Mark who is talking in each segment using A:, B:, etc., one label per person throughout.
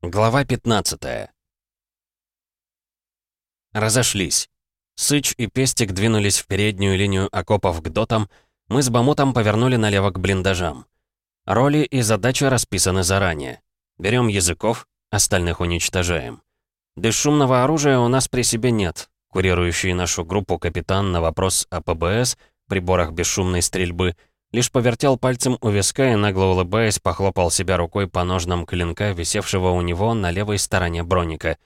A: Глава 15 Разошлись. Сыч и Пестик двинулись в переднюю линию окопов к дотам, мы с Бамутом повернули налево к блиндажам. Роли и задачи расписаны заранее. Берем языков, остальных уничтожаем. Бесшумного оружия у нас при себе нет. Курирующий нашу группу капитан на вопрос о ПБС, приборах бесшумной стрельбы — Лишь повертел пальцем у виска и, нагло улыбаясь, похлопал себя рукой по ножнам клинка, висевшего у него на левой стороне броника.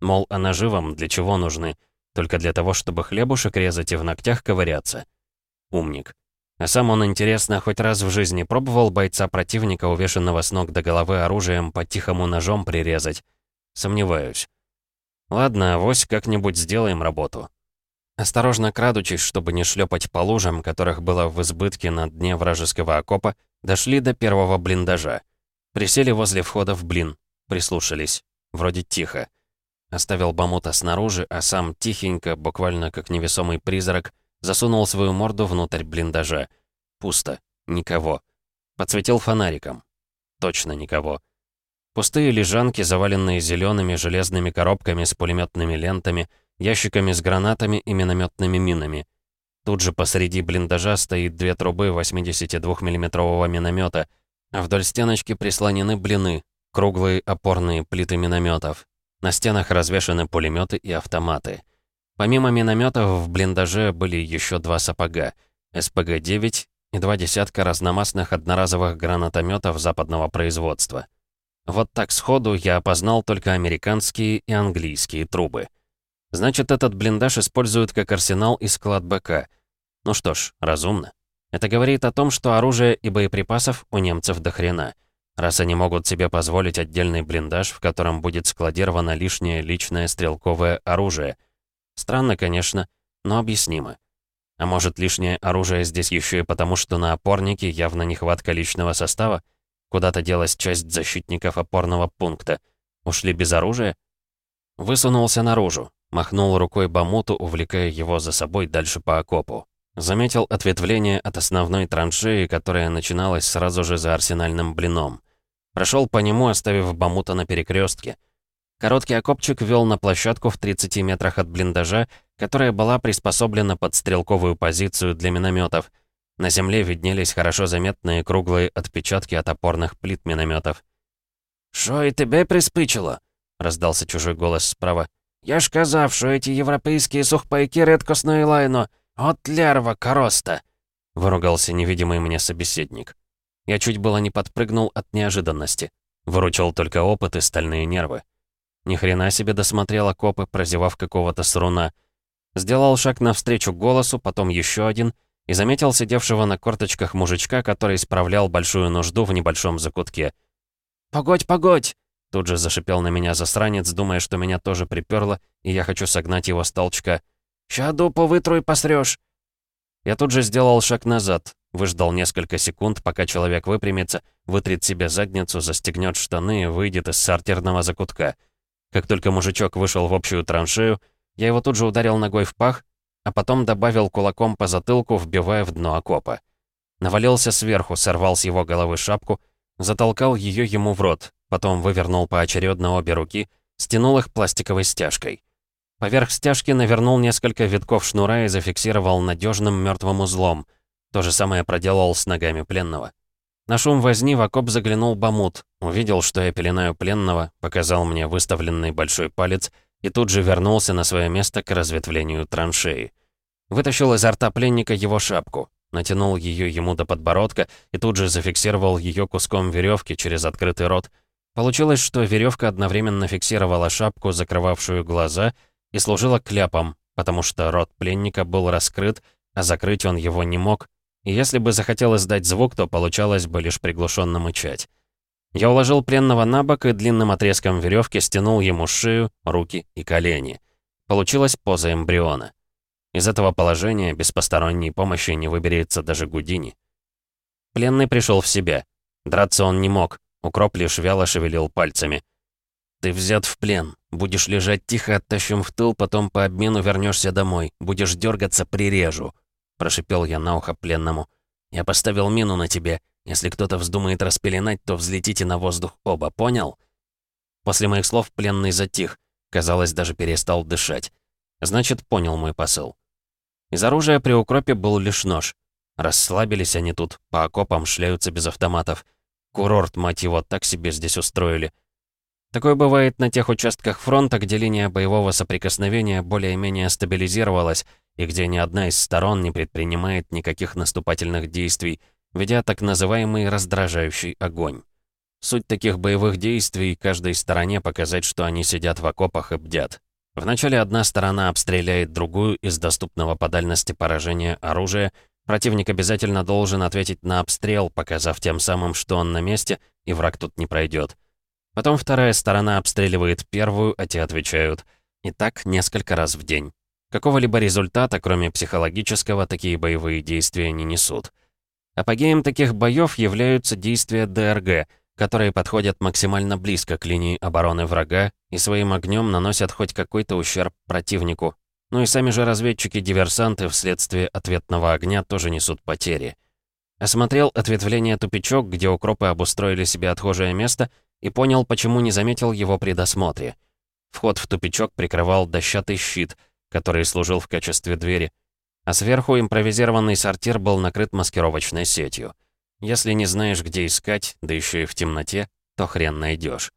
A: Мол, а ножи для чего нужны? Только для того, чтобы хлебушек резать и в ногтях ковыряться. Умник. А сам он, интересно, хоть раз в жизни пробовал бойца противника, увешанного с ног до головы оружием, по-тихому ножом прирезать? Сомневаюсь. Ладно, авось как-нибудь сделаем работу. Осторожно крадучись, чтобы не шлепать по лужам, которых было в избытке на дне вражеского окопа, дошли до первого блиндажа. Присели возле входа в блин, прислушались. Вроде тихо. Оставил Бамута снаружи, а сам тихенько, буквально как невесомый призрак, засунул свою морду внутрь блиндажа. Пусто. Никого. Подсветил фонариком. Точно никого. Пустые лежанки, заваленные зелеными железными коробками с пулеметными лентами — ящиками с гранатами и минометными минами. Тут же посреди блиндажа стоит две трубы 82 миллиметрового миномета, а вдоль стеночки прислонены блины, круглые опорные плиты минометов. На стенах развешаны пулеметы и автоматы. Помимо минометов в блиндаже были еще два сапога, СПГ-9 и два десятка разномастных одноразовых гранатометов западного производства. Вот так сходу я опознал только американские и английские трубы. Значит, этот блиндаж используют как арсенал и склад БК. Ну что ж, разумно. Это говорит о том, что оружия и боеприпасов у немцев до хрена. Раз они могут себе позволить отдельный блиндаж, в котором будет складировано лишнее личное стрелковое оружие. Странно, конечно, но объяснимо. А может, лишнее оружие здесь еще и потому, что на опорнике явно нехватка личного состава? Куда-то делась часть защитников опорного пункта. Ушли без оружия? Высунулся наружу. Махнул рукой Бамуту, увлекая его за собой дальше по окопу. Заметил ответвление от основной траншеи, которая начиналась сразу же за арсенальным блином. Прошел по нему, оставив Бамута на перекрестке. Короткий окопчик вел на площадку в 30 метрах от блиндажа, которая была приспособлена под стрелковую позицию для минометов. На земле виднелись хорошо заметные круглые отпечатки от опорных плит минометов. «Шо и тебе приспичило?» — раздался чужой голос справа. Я ж казав, що эти европейские сухпайки редкостное лайно. От лярва короста!» Выругался невидимый мне собеседник. Я чуть было не подпрыгнул от неожиданности. Выручил только опыт и стальные нервы. Ни хрена себе досмотрел окопы, прозевав какого-то сруна. Сделал шаг навстречу голосу, потом еще один, и заметил сидевшего на корточках мужичка, который справлял большую нужду в небольшом закутке. «Погодь, погодь!» Тут же зашипел на меня засранец, думая, что меня тоже приперло, и я хочу согнать его с толчка. «Ща дупу вытру и посрёшь!» Я тут же сделал шаг назад, выждал несколько секунд, пока человек выпрямится, вытрет себе задницу, застегнет штаны и выйдет из сортирного закутка. Как только мужичок вышел в общую траншею, я его тут же ударил ногой в пах, а потом добавил кулаком по затылку, вбивая в дно окопа. Навалился сверху, сорвал с его головы шапку, затолкал ее ему в рот, Потом вывернул поочередно обе руки, стянул их пластиковой стяжкой. Поверх стяжки навернул несколько витков шнура и зафиксировал надежным мертвым узлом. То же самое проделал с ногами пленного. На шум возни в окоп заглянул Бамут, увидел, что я пеленаю пленного, показал мне выставленный большой палец и тут же вернулся на свое место к разветвлению траншеи. Вытащил изо рта пленника его шапку, натянул ее ему до подбородка и тут же зафиксировал ее куском веревки через открытый рот, Получилось, что веревка одновременно фиксировала шапку, закрывавшую глаза, и служила кляпом, потому что рот пленника был раскрыт, а закрыть он его не мог, и если бы захотел издать звук, то получалось бы лишь приглушенно мычать. Я уложил пленного на бок и длинным отрезком веревки стянул ему шею, руки и колени. Получилась поза эмбриона. Из этого положения без посторонней помощи не выберется даже Гудини. Пленный пришел в себя. Драться он не мог, Укроп лишь вяло шевелил пальцами. «Ты взят в плен. Будешь лежать тихо, оттащим в тыл, потом по обмену вернешься домой. Будешь дергаться, прирежу», — прошипел я на ухо пленному. «Я поставил мину на тебе. Если кто-то вздумает распеленать, то взлетите на воздух оба, понял?» После моих слов пленный затих, казалось, даже перестал дышать. Значит, понял мой посыл. Из оружия при укропе был лишь нож. Расслабились они тут, по окопам шляются без автоматов. Курорт, мать его, так себе здесь устроили. Такое бывает на тех участках фронта, где линия боевого соприкосновения более-менее стабилизировалась и где ни одна из сторон не предпринимает никаких наступательных действий, ведя так называемый раздражающий огонь. Суть таких боевых действий каждой стороне показать, что они сидят в окопах и бдят. Вначале одна сторона обстреляет другую из доступного по дальности поражения оружия, противник обязательно должен ответить на обстрел, показав тем самым, что он на месте, и враг тут не пройдет. Потом вторая сторона обстреливает первую, а те отвечают. И так несколько раз в день. Какого-либо результата, кроме психологического, такие боевые действия не несут. Апогеем таких боев являются действия ДРГ, которые подходят максимально близко к линии обороны врага и своим огнем наносят хоть какой-то ущерб противнику. Ну и сами же разведчики-диверсанты вследствие ответного огня тоже несут потери. Осмотрел ответвление тупичок, где укропы обустроили себе отхожее место, и понял, почему не заметил его при досмотре. Вход в тупичок прикрывал дощатый щит — который служил в качестве двери, а сверху импровизированный сортир был накрыт маскировочной сетью. Если не знаешь, где искать, да еще и в темноте, то хрен найдешь.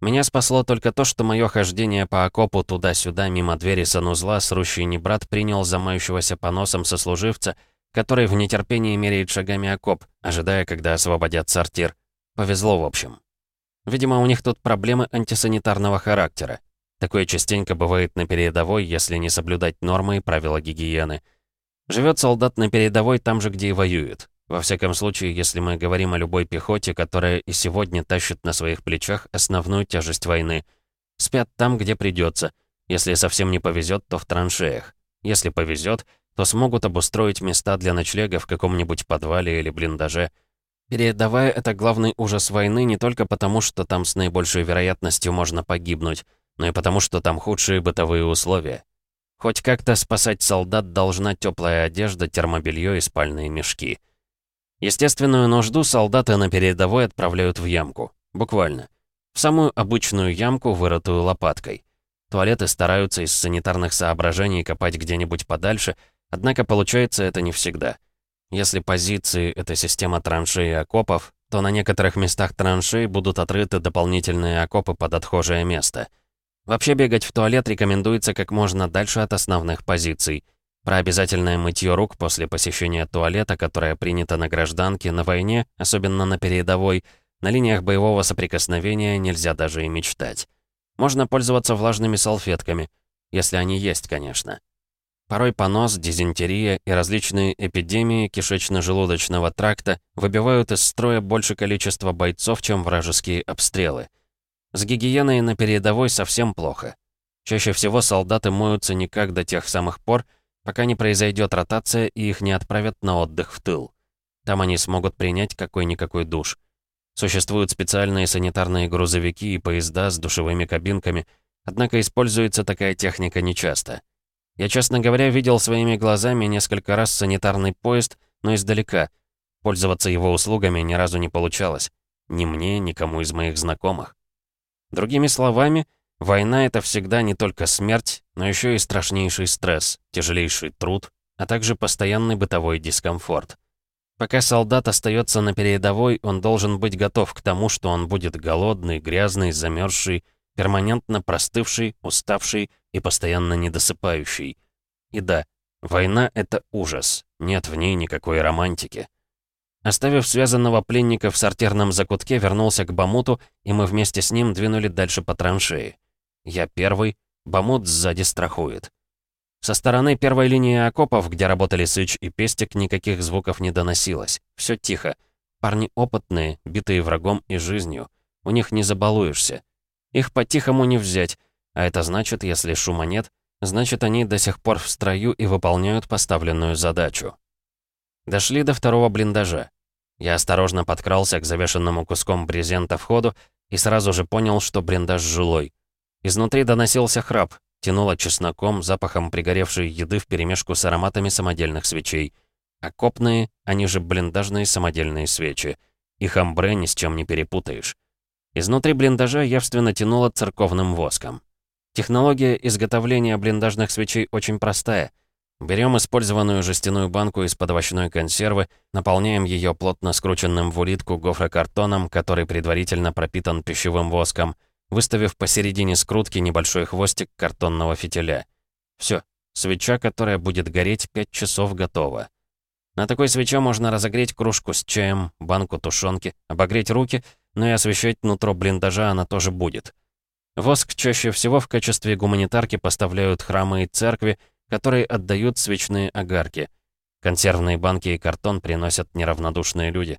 A: Меня спасло только то, что мое хождение по окопу туда-сюда мимо двери санузла срущий небрат принял замающегося по носам сослуживца, который в нетерпении меряет шагами окоп, ожидая, когда освободят сортир. Повезло, в общем. Видимо, у них тут проблемы антисанитарного характера. Такое частенько бывает на передовой, если не соблюдать нормы и правила гигиены. Живет солдат на передовой там же, где и воюет. Во всяком случае, если мы говорим о любой пехоте, которая и сегодня тащит на своих плечах основную тяжесть войны. Спят там, где придется. Если совсем не повезет, то в траншеях. Если повезет, то смогут обустроить места для ночлега в каком-нибудь подвале или блиндаже. Передовая — это главный ужас войны не только потому, что там с наибольшей вероятностью можно погибнуть, но и потому, что там худшие бытовые условия. Хоть как-то спасать солдат должна теплая одежда, термобелье и спальные мешки. Естественную нужду солдаты на передовой отправляют в ямку. Буквально. В самую обычную ямку, вырытую лопаткой. Туалеты стараются из санитарных соображений копать где-нибудь подальше, однако получается это не всегда. Если позиции — это система траншей и окопов, то на некоторых местах траншей будут отрыты дополнительные окопы под отхожее место — Вообще бегать в туалет рекомендуется как можно дальше от основных позиций. Про обязательное мытье рук после посещения туалета, которое принято на гражданке, на войне, особенно на передовой, на линиях боевого соприкосновения нельзя даже и мечтать. Можно пользоваться влажными салфетками, если они есть, конечно. Порой понос, дизентерия и различные эпидемии кишечно-желудочного тракта выбивают из строя больше количества бойцов, чем вражеские обстрелы. С гигиеной на передовой совсем плохо. Чаще всего солдаты моются никак до тех самых пор, пока не произойдет ротация и их не отправят на отдых в тыл. Там они смогут принять какой-никакой душ. Существуют специальные санитарные грузовики и поезда с душевыми кабинками, однако используется такая техника нечасто. Я, честно говоря, видел своими глазами несколько раз санитарный поезд, но издалека. Пользоваться его услугами ни разу не получалось. Ни мне, ни кому из моих знакомых. Другими словами, война — это всегда не только смерть, но еще и страшнейший стресс, тяжелейший труд, а также постоянный бытовой дискомфорт. Пока солдат остается на передовой, он должен быть готов к тому, что он будет голодный, грязный, замерзший, перманентно простывший, уставший и постоянно недосыпающий. И да, война — это ужас, нет в ней никакой романтики. Оставив связанного пленника в сортирном закутке, вернулся к Бамуту, и мы вместе с ним двинули дальше по траншеи. Я первый, Бамут сзади страхует. Со стороны первой линии окопов, где работали Сыч и Пестик, никаких звуков не доносилось. Все тихо. Парни опытные, битые врагом и жизнью. У них не забалуешься. Их по-тихому не взять, а это значит, если шума нет, значит, они до сих пор в строю и выполняют поставленную задачу. Дошли до второго блиндажа. Я осторожно подкрался к завешенному куском брезента входу и сразу же понял, что блиндаж жилой. Изнутри доносился храп, тянуло чесноком, запахом пригоревшей еды вперемешку с ароматами самодельных свечей. Окопные, они же блиндажные самодельные свечи. Их амбре ни с чем не перепутаешь. Изнутри блиндажа явственно тянуло церковным воском. Технология изготовления блиндажных свечей очень простая. Берем использованную жестяную банку из-под овощной консервы, наполняем ее плотно скрученным в улитку гофрокартоном, который предварительно пропитан пищевым воском, выставив посередине скрутки небольшой хвостик картонного фитиля. Все, свеча, которая будет гореть 5 часов, готова. На такой свече можно разогреть кружку с чаем, банку тушенки, обогреть руки, но и освещать нутро блиндажа она тоже будет. Воск чаще всего в качестве гуманитарки поставляют храмы и церкви, которые отдают свечные огарки. Консервные банки и картон приносят неравнодушные люди.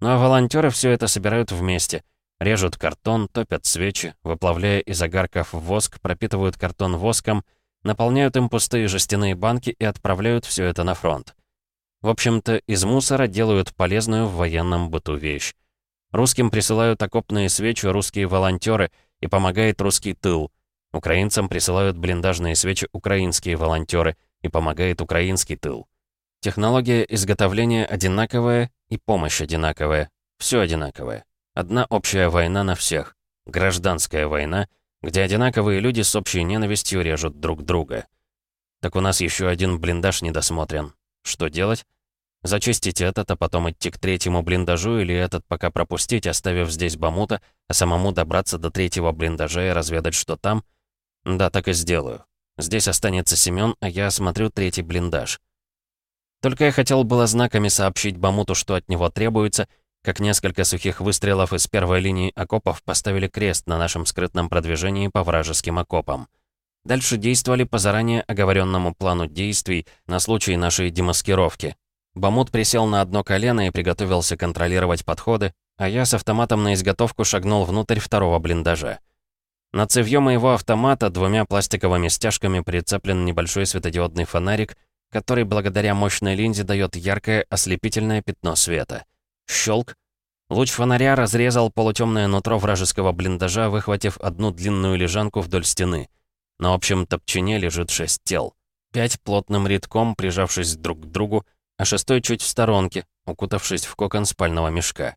A: Ну а волонтеры все это собирают вместе. Режут картон, топят свечи, выплавляя из огарков воск, пропитывают картон воском, наполняют им пустые жестяные банки и отправляют все это на фронт. В общем-то, из мусора делают полезную в военном быту вещь. Русским присылают окопные свечи русские волонтеры и помогает русский тыл. Украинцам присылают блиндажные свечи украинские волонтеры и помогает украинский тыл. Технология изготовления одинаковая и помощь одинаковая. Все одинаковое. Одна общая война на всех. Гражданская война, где одинаковые люди с общей ненавистью режут друг друга. Так у нас еще один блиндаж недосмотрен. Что делать? Зачистить этот, а потом идти к третьему блиндажу или этот пока пропустить, оставив здесь Бамута, а самому добраться до третьего блиндажа и разведать, что там? Да, так и сделаю. Здесь останется Семён, а я осмотрю третий блиндаж. Только я хотел было знаками сообщить Бамуту, что от него требуется, как несколько сухих выстрелов из первой линии окопов поставили крест на нашем скрытном продвижении по вражеским окопам. Дальше действовали по заранее оговоренному плану действий на случай нашей демаскировки, Бамут присел на одно колено и приготовился контролировать подходы, а я с автоматом на изготовку шагнул внутрь второго блиндажа. На цевьё моего автомата двумя пластиковыми стяжками прицеплен небольшой светодиодный фонарик, который благодаря мощной линзе дает яркое ослепительное пятно света. Щелк. Луч фонаря разрезал полутемное нутро вражеского блиндажа, выхватив одну длинную лежанку вдоль стены. На общем топчине лежит шесть тел. Пять плотным рядком, прижавшись друг к другу, а шестой чуть в сторонке, укутавшись в кокон спального мешка.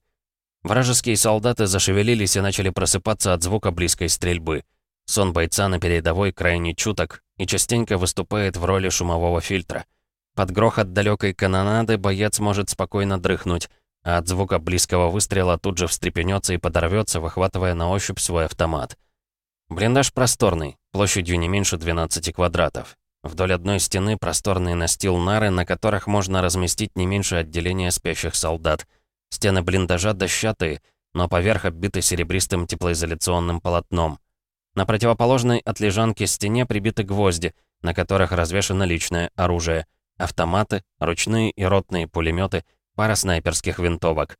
A: Вражеские солдаты зашевелились и начали просыпаться от звука близкой стрельбы. Сон бойца на передовой крайне чуток и частенько выступает в роли шумового фильтра. Под грохот далекой канонады боец может спокойно дрыхнуть, а от звука близкого выстрела тут же встрепенется и подорвется, выхватывая на ощупь свой автомат. Блиндаж просторный, площадью не меньше 12 квадратов. Вдоль одной стены просторный настил нары, на которых можно разместить не меньше отделения спящих солдат. Стены блиндажа дощатые, но поверх оббиты серебристым теплоизоляционным полотном. На противоположной от лежанки стене прибиты гвозди, на которых развешано личное оружие. Автоматы, ручные и ротные пулеметы, пара снайперских винтовок.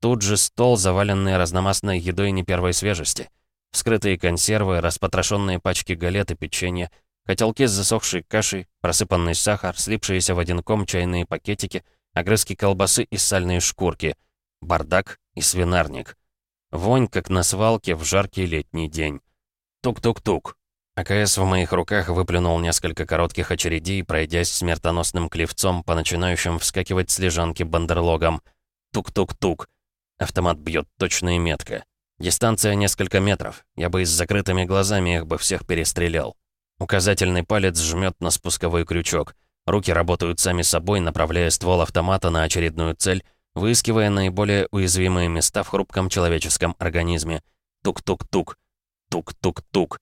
A: Тут же стол, заваленный разномастной едой не первой свежести. Вскрытые консервы, распотрошенные пачки галет и печенья — Котелки с засохшей кашей, просыпанный сахар, слипшиеся в один ком чайные пакетики, огрызки колбасы и сальные шкурки, бардак и свинарник. Вонь, как на свалке в жаркий летний день. Тук-тук-тук. АКС в моих руках выплюнул несколько коротких очередей, пройдясь смертоносным клевцом по начинающим вскакивать с лежанки бандерлогом. Тук-тук-тук. Автомат бьет точно и метко. Дистанция несколько метров. Я бы и с закрытыми глазами их бы всех перестрелял. Указательный палец жмет на спусковой крючок. Руки работают сами собой, направляя ствол автомата на очередную цель, выискивая наиболее уязвимые места в хрупком человеческом организме. Тук-тук-тук. Тук-тук-тук.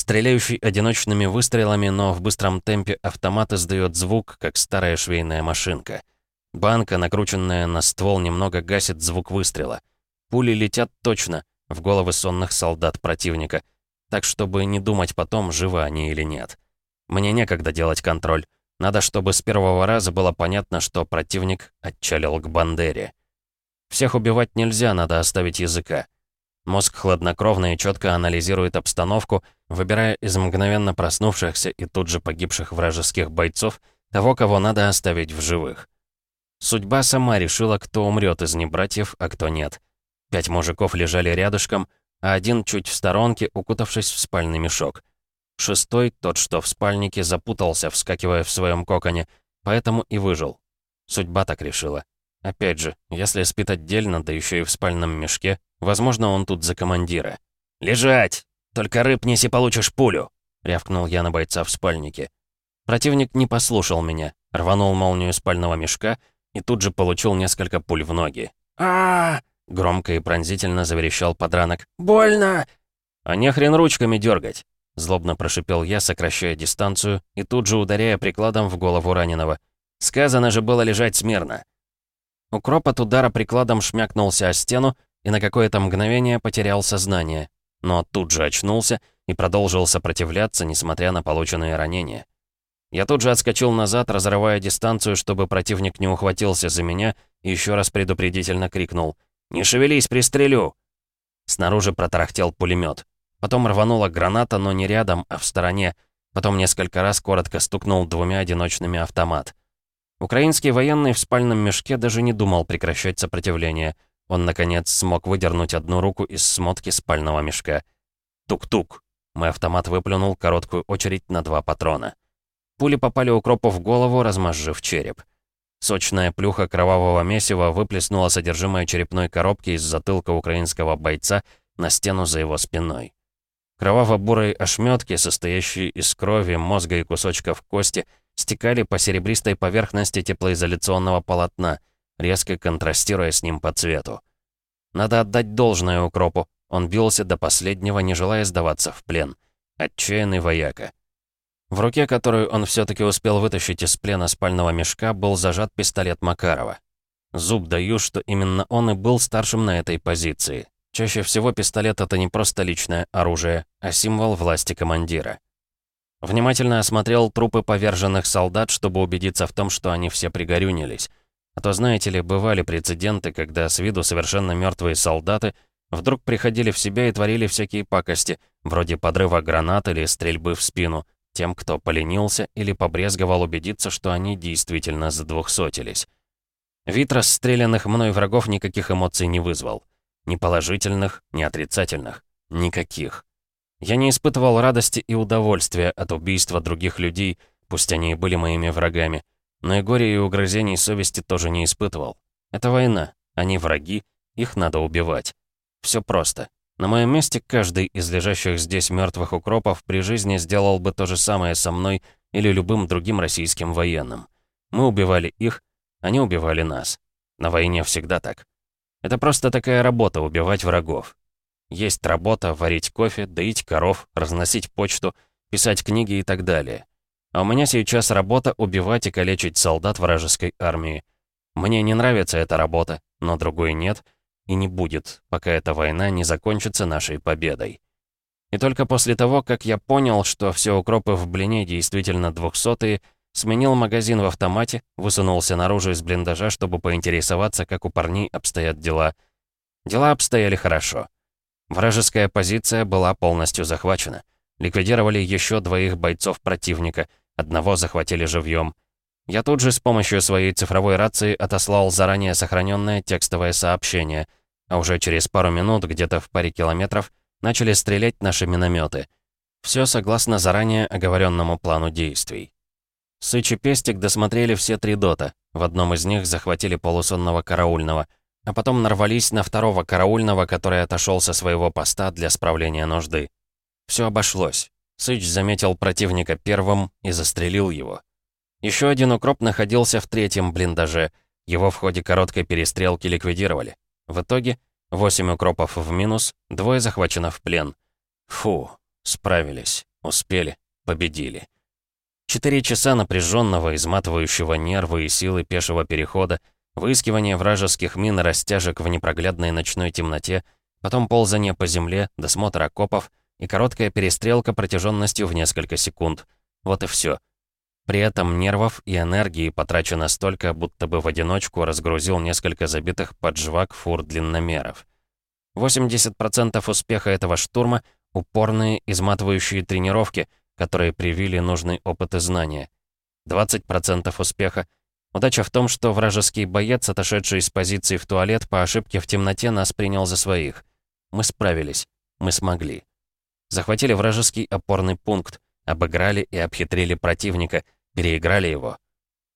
A: Стреляющий одиночными выстрелами, но в быстром темпе автомат издает звук, как старая швейная машинка. Банка, накрученная на ствол, немного гасит звук выстрела. Пули летят точно в головы сонных солдат противника — так чтобы не думать потом, живы они или нет. Мне некогда делать контроль. Надо, чтобы с первого раза было понятно, что противник отчалил к Бандере. Всех убивать нельзя, надо оставить языка. Мозг хладнокровно и четко анализирует обстановку, выбирая из мгновенно проснувшихся и тут же погибших вражеских бойцов того, кого надо оставить в живых. Судьба сама решила, кто умрет из небратьев, а кто нет. Пять мужиков лежали рядышком — а один чуть в сторонке, укутавшись в спальный мешок. Шестой, тот, что в спальнике, запутался, вскакивая в своем коконе, поэтому и выжил. Судьба так решила. Опять же, если спит отдельно, да еще и в спальном мешке, Возможно, он тут за командира. «Лежать! Только рыб неси получишь пулю!» — рявкнул я на бойца в спальнике. Противник не послушал меня, рванул молнию спального мешка и тут же получил несколько пуль в ноги. а громко и пронзительно заверещал подранок. «Больно!» «А не хрен ручками дергать!» Злобно прошипел я, сокращая дистанцию и тут же ударяя прикладом в голову раненого. «Сказано же было лежать смирно!» Укроп от удара прикладом шмякнулся о стену и на какое-то мгновение потерял сознание, но тут же очнулся и продолжил сопротивляться, несмотря на полученные ранения. Я тут же отскочил назад, разрывая дистанцию, чтобы противник не ухватился за меня, и еще раз предупредительно крикнул «Не шевелись, пристрелю!» Снаружи протарахтел пулемет. Потом рванула граната, но не рядом, а в стороне. Потом несколько раз коротко стукнул двумя одиночными автомат. Украинский военный в спальном мешке даже не думал прекращать сопротивление. Он, наконец, смог выдернуть одну руку из смотки спального мешка. Тук-тук. Мой автомат выплюнул короткую очередь на два патрона. Пули попали укропу в голову, размозжив череп. Сочная плюха кровавого месива выплеснула содержимое черепной коробки из затылка украинского бойца на стену за его спиной. Кроваво-бурые ошметки, состоящие из крови, мозга и кусочков кости, стекали по серебристой поверхности теплоизоляционного полотна, резко контрастируя с ним по цвету. Надо отдать должное укропу. Он бился до последнего, не желая сдаваться в плен. Отчаянный вояка. В руке, которую он все-таки успел вытащить из плена спального мешка, был зажат пистолет Макарова. Зуб даю, что именно он и был старшим на этой позиции. Чаще всего пистолет — это не просто личное оружие, а символ власти командира. Внимательно осмотрел трупы поверженных солдат, чтобы убедиться в том, что они все пригорюнились. А то, знаете ли, бывали прецеденты, когда с виду совершенно мертвые солдаты вдруг приходили в себя и творили всякие пакости, вроде подрыва гранат или стрельбы в спину, тем, кто поленился или побрезговал убедиться, что они действительно задвухсотились. Вид расстрелянных мной врагов никаких эмоций не вызвал. Ни положительных, ни отрицательных. Никаких. Я не испытывал радости и удовольствия от убийства других людей, пусть они и были моими врагами. Но и горе и угрызений совести тоже не испытывал. Это война. Они враги, их надо убивать. Все просто. На моем месте каждый из лежащих здесь мертвых укропов при жизни сделал бы то же самое со мной или любым другим российским военным. Мы убивали их, они убивали нас. На войне всегда так. Это просто такая работа — убивать врагов. Есть работа — варить кофе, доить коров, разносить почту, писать книги и так далее. А у меня сейчас работа — убивать и калечить солдат вражеской армии. Мне не нравится эта работа, но другой нет и не будет, пока эта война не закончится нашей победой. И только после того, как я понял, что все укропы в блине действительно двухсотые, Сменил магазин в автомате, высунулся наружу из блиндажа, чтобы поинтересоваться, как у парней обстоят дела. Дела обстояли хорошо. Вражеская позиция была полностью захвачена. Ликвидировали еще двоих бойцов противника, одного захватили живьем. Я тут же с помощью своей цифровой рации отослал заранее сохраненное текстовое сообщение, а уже через пару минут, где-то в паре километров, начали стрелять наши минометы. Все согласно заранее оговоренному плану действий. Сыч и Пестик досмотрели все три дота. В одном из них захватили полусонного караульного, а потом нарвались на второго караульного, который отошел со своего поста для справления нужды. Все обошлось. Сыч заметил противника первым и застрелил его. Еще один укроп находился в третьем блиндаже. Его в ходе короткой перестрелки ликвидировали. В итоге восемь укропов в минус, двое захвачено в плен. Фу, справились, успели, победили. Четыре часа напряженного, изматывающего нервы и силы пешего перехода, выискивание вражеских мин и растяжек в непроглядной ночной темноте, потом ползание по земле, досмотр окопов и короткая перестрелка протяженностью в несколько секунд. Вот и все. При этом нервов и энергии потрачено столько, будто бы в одиночку разгрузил несколько забитых под жвак фур длинномеров. 80% успеха этого штурма — упорные, изматывающие тренировки — которые привили нужный опыт и знания. 20% успеха. Удача в том, что вражеский боец, отошедший из позиции в туалет, по ошибке в темноте нас принял за своих. Мы справились. Мы смогли. Захватили вражеский опорный пункт, обыграли и обхитрили противника, переиграли его.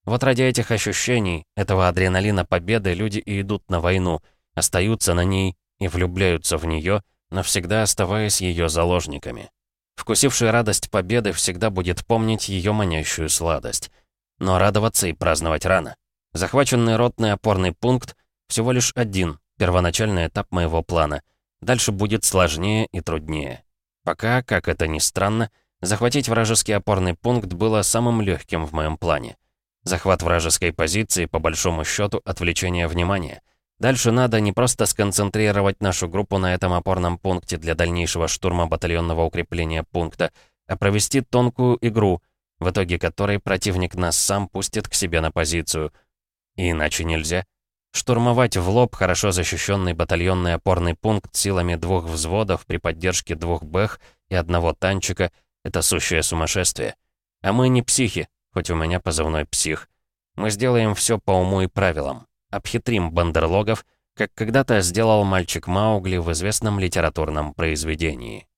A: Вот ради этих ощущений, этого адреналина победы люди и идут на войну, остаются на ней и влюбляются в нее, навсегда оставаясь ее заложниками. Вкусивший радость победы всегда будет помнить ее манящую сладость. Но радоваться и праздновать рано. Захваченный ротный опорный пункт — всего лишь один, первоначальный этап моего плана. Дальше будет сложнее и труднее. Пока, как это ни странно, захватить вражеский опорный пункт было самым легким в моем плане. Захват вражеской позиции, по большому счету, отвлечение внимания. Дальше надо не просто сконцентрировать нашу группу на этом опорном пункте для дальнейшего штурма батальонного укрепления пункта, а провести тонкую игру, в итоге которой противник нас сам пустит к себе на позицию. И иначе нельзя. Штурмовать в лоб хорошо защищенный батальонный опорный пункт силами двух взводов при поддержке двух БЭХ и одного танчика — это сущее сумасшествие. А мы не психи, хоть у меня позывной «псих». Мы сделаем все по уму и правилам. Обхитрим бандерлогов, как когда-то сделал мальчик Маугли в известном литературном произведении.